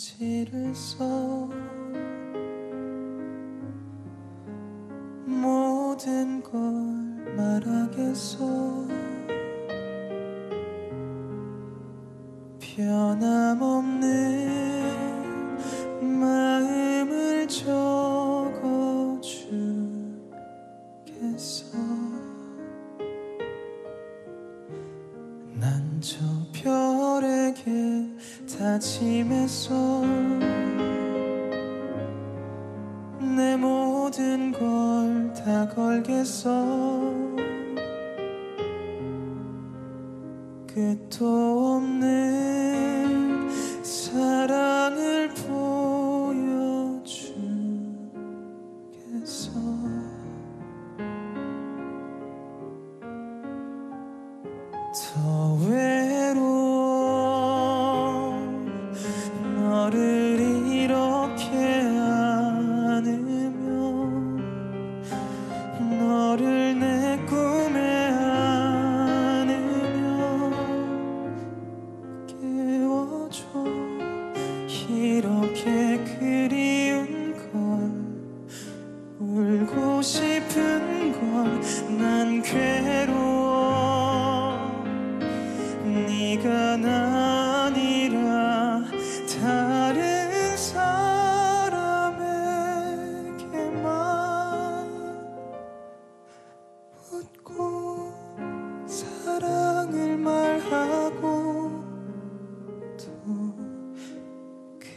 이랬어 모든 걸 말하겠어 변함없는 저 별에게 다짐했어 내 모든 걸 다 걸겠어. 끝도 더외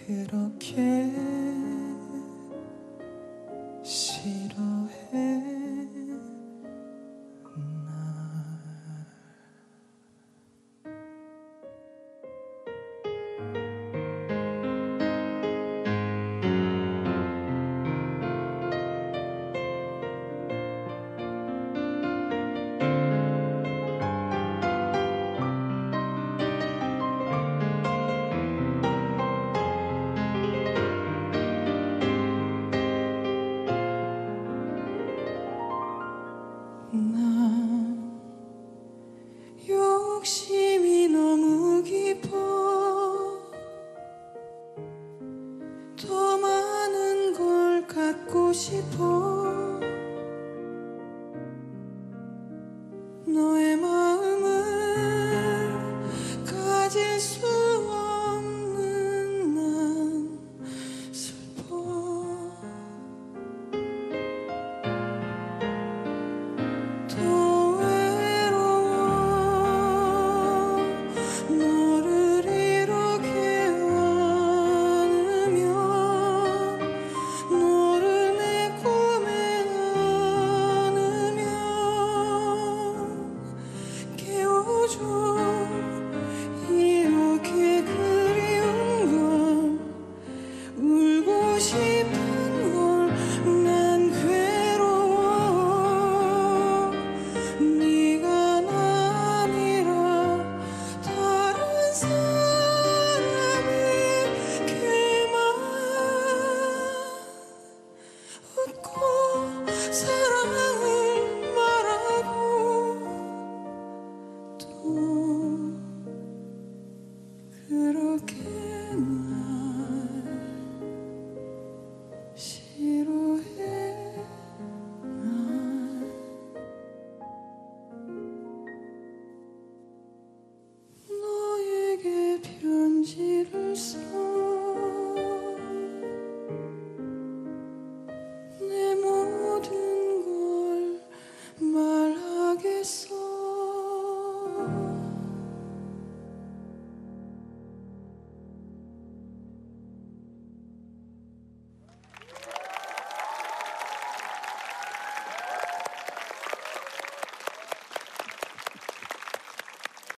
그렇게 더 많은 걸 갖고 싶어 true.